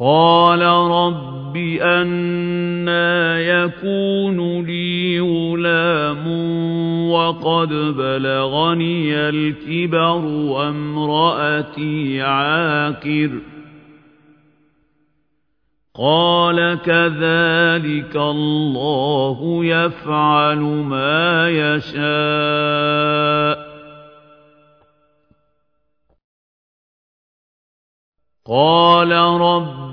قال رب أنا يكون لي غلام وقد بلغني الكبر وامرأتي عاقر. قال كذلك الله يفعل ما يشاء. قال رب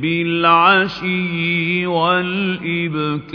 بالعشي والإبكار.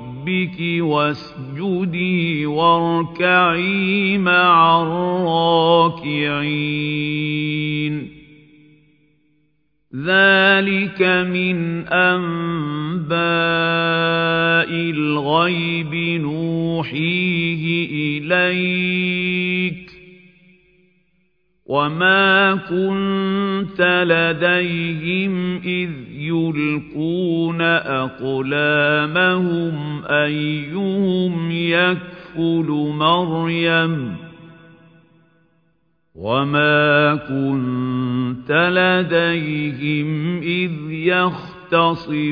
ربك واسجدي واركعي مع الراكعين. ذلك من أنباء الغيب نوحيه إليك. وما كنت لديهم إذ يلقون أقلامهم أيهم يكفل مريم وما كنت لديهم إذ يختصمون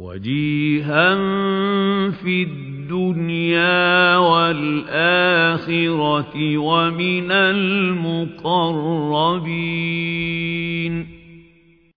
وجيها في الدنيا والآخرة ومن المقربين